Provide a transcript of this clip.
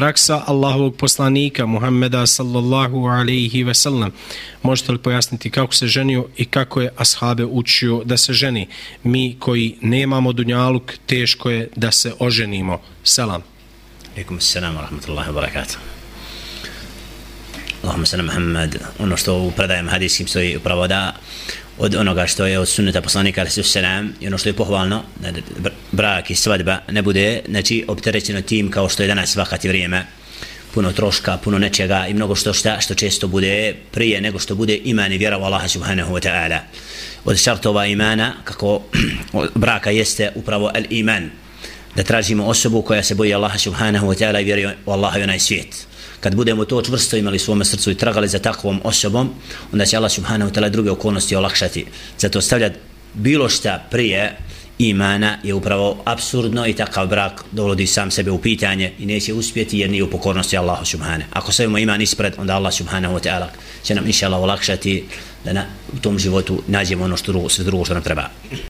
praksa Allahovog poslanika Muhammeda sallallahu alaihi ve sellem. Možete li pojasniti kako se ženio i kako je ashabe učio da se ženi? Mi koji nemamo dunjaluk, teško je da se oženimo. Selam. Alaikum assalam wa rahmatullahi wa barakatuh. Allahumma sallam Muhammed, ono što u predajem hadijskim stoji upravo da od onoga što je od sunneta poslanika alaihi sallam i ono što je pohvalno da brak i svadba ne bude znači opterećeno tim kao što je danas svakati vrijeme. Puno troška, puno nečega i mnogo što šta što često bude prije nego što bude iman i vjera u Allaha subhanahu wa ta'ala. Od šartova imana kako braka jeste upravo al iman da tražimo osobu koja se boji Allaha subhanahu wa ta'ala i vjeruje u Allaha i onaj svijet kad budemo to čvrsto imali u svome srcu i tragali za takvom osobom, onda će Allah subhanahu wa ta'ala druge okolnosti olakšati. Zato stavlja bilo šta prije imana je upravo absurdno i takav brak dovodi sam sebe u pitanje i neće uspjeti jer nije u pokornosti Allahu subhanahu. Ako stavimo iman ispred, onda Allah subhanahu wa ta'ala će nam inša Allah olakšati da na, u tom životu nađemo ono što drugo, sve drugo što nam treba.